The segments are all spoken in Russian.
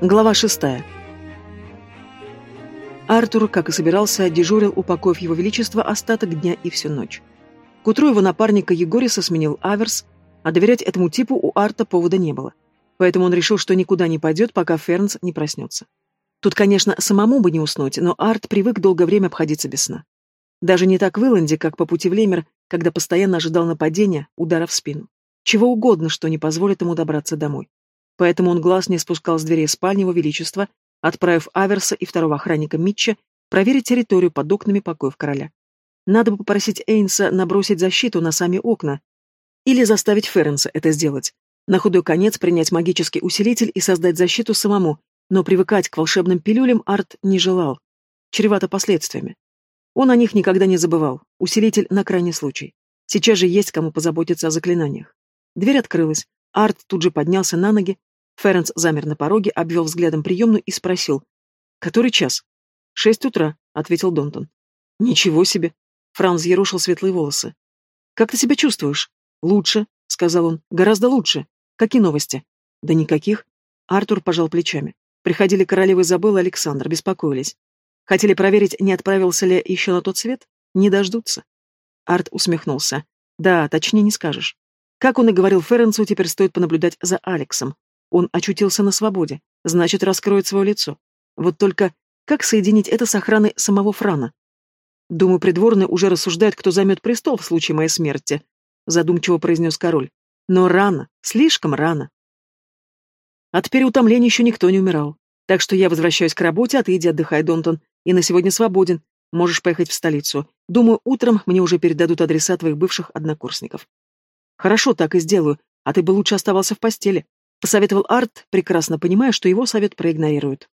Глава шестая. Артур, как и собирался, дежурил у покоев его величества остаток дня и всю ночь. К утру его напарника Егориса сменил Аверс, а доверять этому типу у Арта повода не было. Поэтому он решил, что никуда не пойдет, пока Фернс не проснется. Тут, конечно, самому бы не уснуть, но Арт привык долгое время обходиться без сна. Даже не так в Иланде, как по пути в Лемер, когда постоянно ожидал нападения, удара в спину. Чего угодно, что не позволит ему добраться домой. Поэтому он глаз не спускал с дверей спальни его величества, отправив Аверса и второго охранника Митча проверить территорию под окнами покоев короля. Надо бы попросить Эйнса набросить защиту на сами окна. Или заставить Ференса это сделать. На худой конец принять магический усилитель и создать защиту самому, но привыкать к волшебным пилюлям Арт не желал. Чревато последствиями. Он о них никогда не забывал. Усилитель на крайний случай. Сейчас же есть кому позаботиться о заклинаниях. Дверь открылась. Арт тут же поднялся на ноги. Ференс замер на пороге, обвел взглядом приемную и спросил. «Который час?» «Шесть утра», — ответил Донтон. «Ничего себе!» Франц взъерушил светлые волосы. «Как ты себя чувствуешь?» «Лучше», — сказал он. «Гораздо лучше. Какие новости?» «Да никаких». Артур пожал плечами. Приходили королева Изабелла и Александр, беспокоились. Хотели проверить, не отправился ли еще на тот свет? Не дождутся. Арт усмехнулся. Да, точнее не скажешь. Как он и говорил Ференцу, теперь стоит понаблюдать за Алексом. Он очутился на свободе, значит, раскроет свое лицо. Вот только как соединить это с охраной самого Франа? Думаю, придворные уже рассуждают, кто займет престол в случае моей смерти, задумчиво произнес король. Но рано, слишком рано. От переутомления еще никто не умирал. Так что я возвращаюсь к работе, а ты иди отдыхай, Донтон. И на сегодня свободен. Можешь поехать в столицу. Думаю, утром мне уже передадут адреса твоих бывших однокурсников. Хорошо, так и сделаю, а ты бы лучше оставался в постели. Посоветовал Арт, прекрасно понимая, что его совет проигнорируют.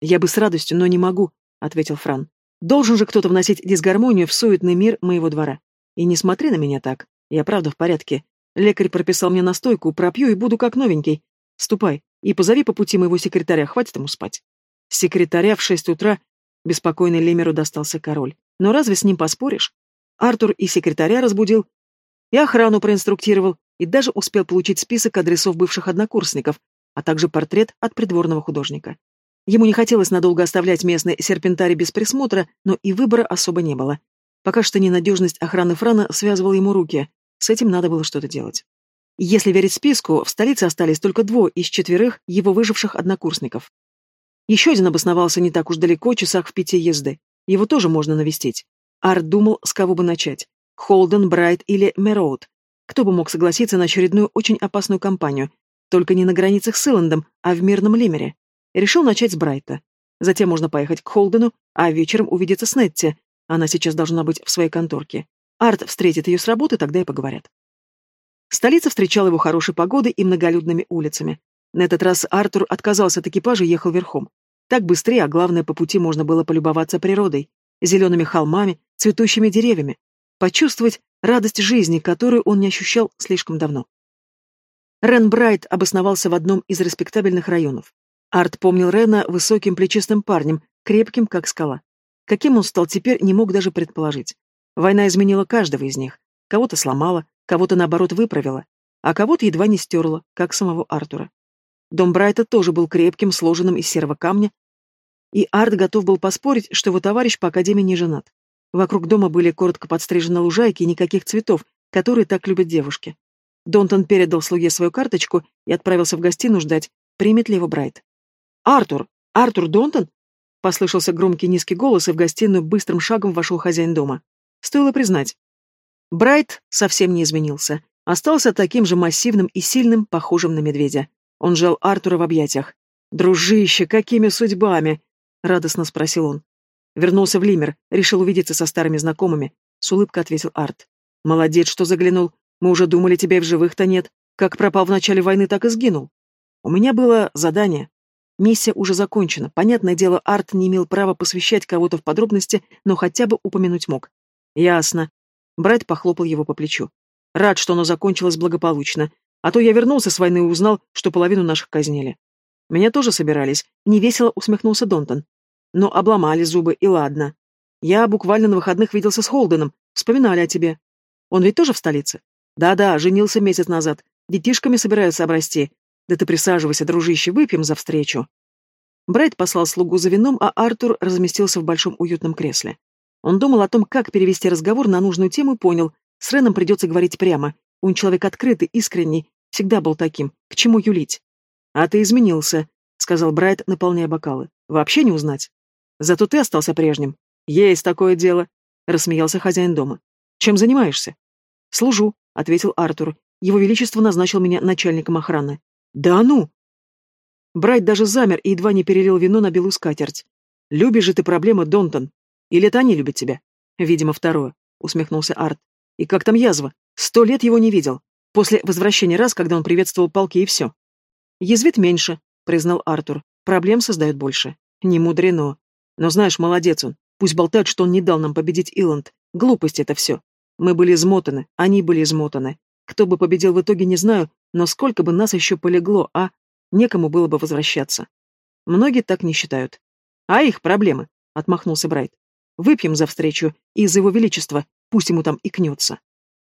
Я бы с радостью, но не могу, ответил Фран. Должен же кто-то вносить дисгармонию в суетный мир моего двора. И не смотри на меня так. Я правда в порядке. Лекарь прописал мне настойку, пропью и буду как новенький. Ступай и позови по пути моего секретаря, хватит ему спать. Секретаря в шесть утра беспокойный Лемеру достался король. Но разве с ним поспоришь? Артур и секретаря разбудил, и охрану проинструктировал, и даже успел получить список адресов бывших однокурсников, а также портрет от придворного художника. Ему не хотелось надолго оставлять местный серпентарий без присмотра, но и выбора особо не было. Пока что ненадежность охраны Франа связывала ему руки. С этим надо было что-то делать. Если верить списку, в столице остались только двое из четверых его выживших однокурсников. Еще один обосновался не так уж далеко, часах в пяти езды. Его тоже можно навестить. Арт думал, с кого бы начать. Холден, Брайт или Мероуд. Кто бы мог согласиться на очередную очень опасную кампанию, только не на границах с Иландом, а в мирном Лимере. Решил начать с Брайта. Затем можно поехать к Холдену, а вечером увидеться с Нетти. Она сейчас должна быть в своей конторке. Арт встретит ее с работы, тогда и поговорят. Столица встречала его хорошей погодой и многолюдными улицами. На этот раз Артур отказался от экипажа и ехал верхом. Так быстрее, а главное, по пути можно было полюбоваться природой, зелеными холмами, цветущими деревьями, почувствовать радость жизни, которую он не ощущал слишком давно. Рен Брайт обосновался в одном из респектабельных районов. Арт помнил Рена высоким плечистым парнем, крепким, как скала. Каким он стал теперь, не мог даже предположить. Война изменила каждого из них. Кого-то сломала, кого-то, наоборот, выправила, а кого-то едва не стерла, как самого Артура. Дом Брайта тоже был крепким, сложенным из серого камня, и Арт готов был поспорить, что его товарищ по академии не женат. Вокруг дома были коротко подстрижены лужайки и никаких цветов, которые так любят девушки. Донтон передал слуге свою карточку и отправился в гостиную ждать, примет ли его Брайт. «Артур! Артур Донтон?» Послышался громкий низкий голос, и в гостиную быстрым шагом вошел хозяин дома. Стоило признать. Брайт совсем не изменился. Остался таким же массивным и сильным, похожим на медведя. Он жал Артура в объятиях. «Дружище, какими судьбами?» — радостно спросил он. Вернулся в Лимер, решил увидеться со старыми знакомыми. С улыбкой ответил Арт. Молодец, что заглянул. Мы уже думали, тебя и в живых-то нет. Как пропал в начале войны, так и сгинул. У меня было задание. Миссия уже закончена. Понятное дело, Арт не имел права посвящать кого-то в подробности, но хотя бы упомянуть мог. Ясно. Брайт похлопал его по плечу. Рад, что оно закончилось благополучно. А то я вернулся с войны и узнал, что половину наших казнили. Меня тоже собирались. Невесело усмехнулся Донтон. Но обломали зубы, и ладно. Я буквально на выходных виделся с Холденом, вспоминали о тебе. Он ведь тоже в столице? Да-да, женился месяц назад. Детишками собираются обрасти. Да ты присаживайся, дружище, выпьем за встречу. Брайт послал слугу за вином, а Артур разместился в большом уютном кресле. Он думал о том, как перевести разговор на нужную тему и понял, с Реном придется говорить прямо. Он человек открытый, искренний, всегда был таким. К чему юлить? «А ты изменился», — сказал Брайт, наполняя бокалы. «Вообще не узнать. Зато ты остался прежним. Есть такое дело», — рассмеялся хозяин дома. «Чем занимаешься?» «Служу», — ответил Артур. «Его Величество назначил меня начальником охраны». «Да ну!» Брайт даже замер и едва не перелил вино на белую скатерть. «Любишь же ты проблемы, Донтон. Или это они любят тебя?» «Видимо, второе», — усмехнулся Арт. «И как там язва? Сто лет его не видел. После возвращения раз, когда он приветствовал полки и все». «Язвит меньше», — признал Артур. «Проблем создает больше». «Не мудрено. Но знаешь, молодец он. Пусть болтают, что он не дал нам победить Иланд. Глупость это все. Мы были измотаны, они были измотаны. Кто бы победил в итоге, не знаю, но сколько бы нас еще полегло, а некому было бы возвращаться. Многие так не считают. А их проблемы, отмахнулся Брайт. Выпьем за встречу и за его величество, пусть ему там и кнется.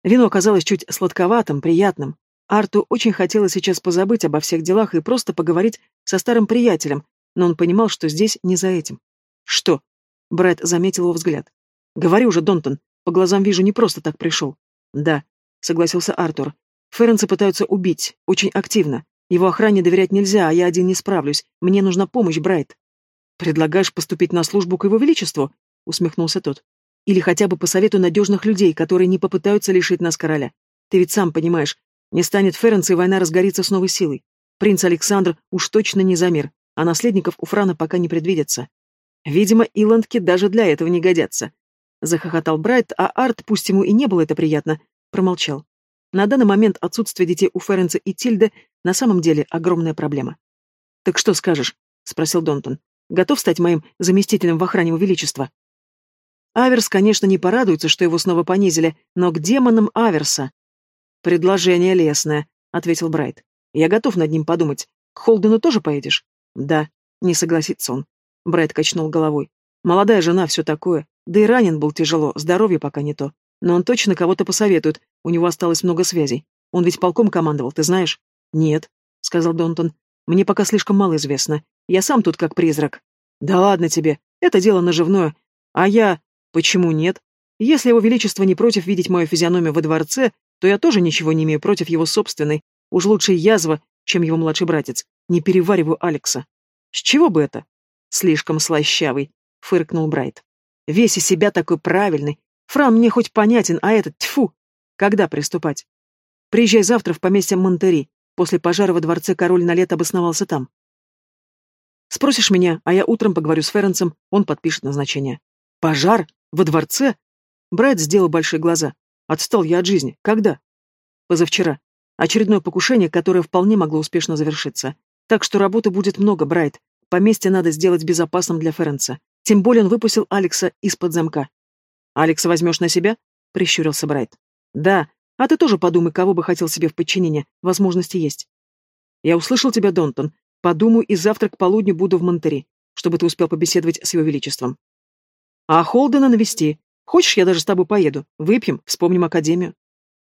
Вино оказалось чуть сладковатым, приятным. Арту очень хотелось сейчас позабыть обо всех делах и просто поговорить со старым приятелем, но он понимал, что здесь не за этим. «Что?» — Брэд заметил его взгляд. «Говори уже, Донтон, по глазам вижу, не просто так пришел». «Да», — согласился Артур. «Ференца пытаются убить, очень активно. Его охране доверять нельзя, а я один не справлюсь. Мне нужна помощь, Брайт. Предлагаешь поступить на службу к его величеству? Усмехнулся тот. Или хотя бы по совету надежных людей, которые не попытаются лишить нас короля. Ты ведь сам понимаешь, не станет Ференц, и война разгорится с новой силой. Принц Александр уж точно не за мир, а наследников у Франа пока не предвидится. Видимо, Иландки даже для этого не годятся. Захохотал Брайт, а Арт, пусть ему и не было это приятно, промолчал. На данный момент отсутствие детей у Ференца и Тильды на самом деле огромная проблема. «Так что скажешь?» — спросил Донтон. «Готов стать моим заместителем в охране его величества?» Аверс, конечно, не порадуется, что его снова понизили, но к демонам Аверса. «Предложение лесное», — ответил Брайт. «Я готов над ним подумать. К Холдену тоже поедешь?» «Да», — не согласится он. Брайт качнул головой. «Молодая жена, все такое. Да и ранен был тяжело, здоровье пока не то. Но он точно кого-то посоветует, у него осталось много связей. Он ведь полком командовал, ты знаешь? Нет, сказал Донтон. Мне пока слишком мало известно. Я сам тут как призрак. Да ладно тебе, это дело наживное. А я... Почему нет? Если его величество не против видеть мою физиономию во дворце, то я тоже ничего не имею против его собственной. Уж лучше язва, чем его младший братец. Не перевариваю Алекса. С чего бы это? Слишком слащавый, фыркнул Брайт. Весь из себя такой правильный, Фран мне хоть понятен, а этот, тьфу! Когда приступать? Приезжай завтра в поместье Монтери. После пожара во дворце король на лето обосновался там. Спросишь меня, а я утром поговорю с Ференцем, он подпишет назначение. Пожар? Во дворце? Брайт сделал большие глаза. Отстал я от жизни. Когда? Позавчера. Очередное покушение, которое вполне могло успешно завершиться. Так что работы будет много, Брайт. Поместье надо сделать безопасным для Ференца. Тем более он выпустил Алекса из-под замка. «Алекса возьмешь на себя?» — прищурился Брайт. «Да. А ты тоже подумай, кого бы хотел себе в подчинение. Возможности есть». «Я услышал тебя, Донтон. Подумаю, и завтра к полудню буду в Монтери, чтобы ты успел побеседовать с его величеством». «А Холдена навести. Хочешь, я даже с тобой поеду? Выпьем, вспомним Академию».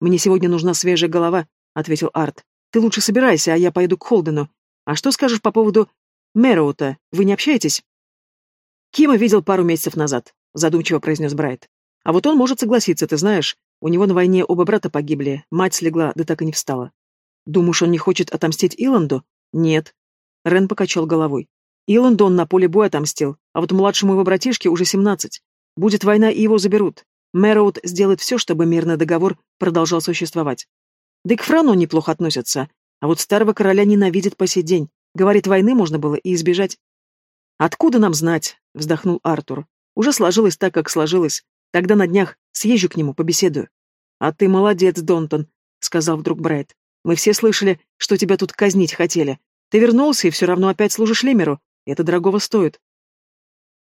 «Мне сегодня нужна свежая голова», — ответил Арт. «Ты лучше собирайся, а я поеду к Холдену. А что скажешь по поводу Мэроута? Вы не общаетесь?» Кима видел пару месяцев назад задумчиво произнес Брайт. А вот он может согласиться, ты знаешь. У него на войне оба брата погибли, мать слегла, да так и не встала. Думаешь, он не хочет отомстить Иланду? Нет. Рен покачал головой. Иланду он на поле боя отомстил, а вот младшему его братишке уже семнадцать. Будет война, и его заберут. Мэроуд сделает все, чтобы мирный договор продолжал существовать. Да и к Франу неплохо относится, а вот старого короля ненавидит по сей день. Говорит, войны можно было и избежать. «Откуда нам знать?» — вздохнул Артур. Уже сложилось так, как сложилось. Тогда на днях съезжу к нему, побеседую. А ты молодец, Донтон, сказал вдруг Брайт. Мы все слышали, что тебя тут казнить хотели. Ты вернулся и все равно опять служишь Лемеру. Это дорогого стоит.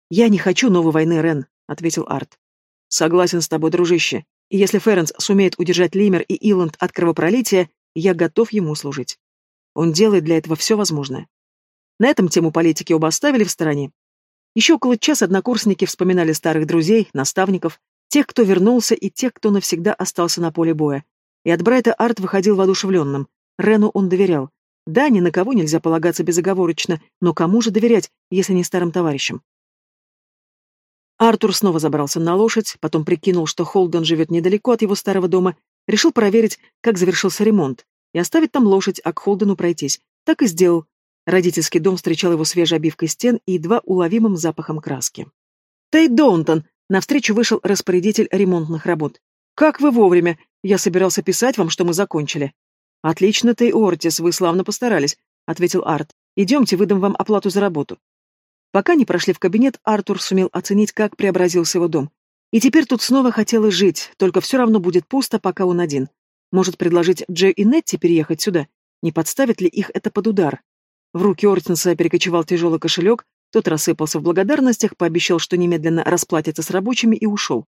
Я не хочу новой войны, Рен, ответил Арт. Согласен с тобой, дружище. И если Ференс сумеет удержать Лимер и Иланд от кровопролития, я готов ему служить. Он делает для этого все возможное. На этом тему политики оба оставили в стороне еще около часа однокурсники вспоминали старых друзей, наставников, тех, кто вернулся, и тех, кто навсегда остался на поле боя. И от Брайта Арт выходил воодушевленным. Рену он доверял. Да, ни на кого нельзя полагаться безоговорочно, но кому же доверять, если не старым товарищам? Артур снова забрался на лошадь, потом прикинул, что Холден живет недалеко от его старого дома, решил проверить, как завершился ремонт, и оставить там лошадь, а к Холдену пройтись. Так и сделал. Родительский дом встречал его свежей обивкой стен и едва уловимым запахом краски. «Тейт Доунтон!» Навстречу вышел распорядитель ремонтных работ. «Как вы вовремя! Я собирался писать вам, что мы закончили». «Отлично, Тей Ортис, вы славно постарались», — ответил Арт. «Идемте, выдам вам оплату за работу». Пока не прошли в кабинет, Артур сумел оценить, как преобразился его дом. И теперь тут снова хотелось жить, только все равно будет пусто, пока он один. Может предложить Джей и Нетти переехать сюда? Не подставит ли их это под удар? В руки Ортинса перекочевал тяжелый кошелек, тот рассыпался в благодарностях, пообещал, что немедленно расплатится с рабочими и ушел.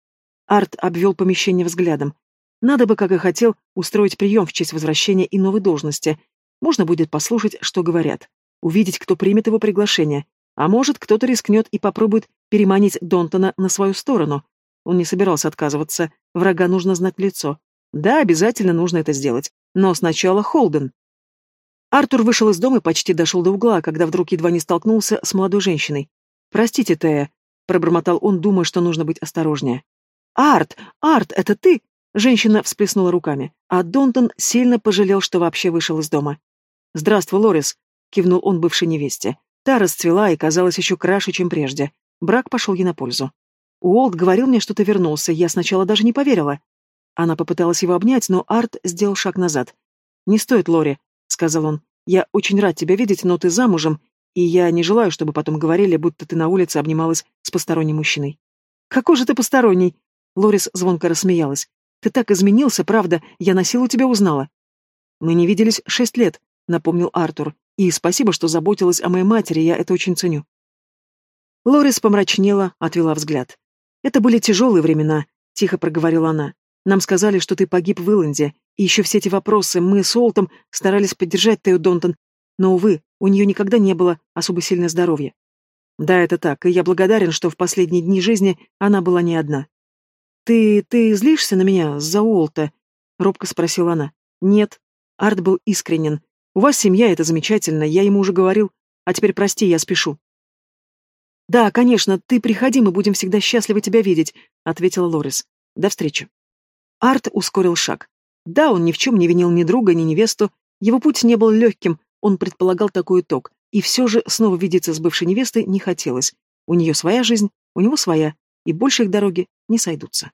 Арт обвел помещение взглядом. Надо бы, как и хотел, устроить прием в честь возвращения и новой должности. Можно будет послушать, что говорят. Увидеть, кто примет его приглашение. А может, кто-то рискнет и попробует переманить Донтона на свою сторону. Он не собирался отказываться. Врага нужно знать лицо. Да, обязательно нужно это сделать. Но сначала Холден. Артур вышел из дома и почти дошел до угла, когда вдруг едва не столкнулся с молодой женщиной. «Простите, Тея», — пробормотал он, думая, что нужно быть осторожнее. «Арт! Арт, это ты?» Женщина всплеснула руками, а Донтон сильно пожалел, что вообще вышел из дома. «Здравствуй, Лорис», — кивнул он бывшей невесте. Та расцвела и казалась еще краше, чем прежде. Брак пошел ей на пользу. Уолт говорил мне, что ты вернулся, я сначала даже не поверила. Она попыталась его обнять, но Арт сделал шаг назад. «Не стоит, Лори сказал он. «Я очень рад тебя видеть, но ты замужем, и я не желаю, чтобы потом говорили, будто ты на улице обнималась с посторонним мужчиной». «Какой же ты посторонний?» Лорис звонко рассмеялась. «Ты так изменился, правда, я на силу тебя узнала». «Мы не виделись шесть лет», — напомнил Артур. «И спасибо, что заботилась о моей матери, я это очень ценю». Лорис помрачнела, отвела взгляд. «Это были тяжелые времена», — тихо проговорила она. «Нам сказали, что ты погиб в Илленде, и еще все эти вопросы, мы с Олтом старались поддержать Тео Донтон, но, увы, у нее никогда не было особо сильное здоровье. Да, это так, и я благодарен, что в последние дни жизни она была не одна. «Ты... ты злишься на меня за Олта?» — робко спросила она. «Нет». Арт был искренен. «У вас семья, это замечательно, я ему уже говорил. А теперь прости, я спешу». «Да, конечно, ты приходи, мы будем всегда счастливы тебя видеть», — ответила Лорис. «До встречи». Арт ускорил шаг. Да, он ни в чем не винил ни друга, ни невесту, его путь не был легким, он предполагал такой итог, и все же снова видеться с бывшей невестой не хотелось. У нее своя жизнь, у него своя, и больше их дороги не сойдутся.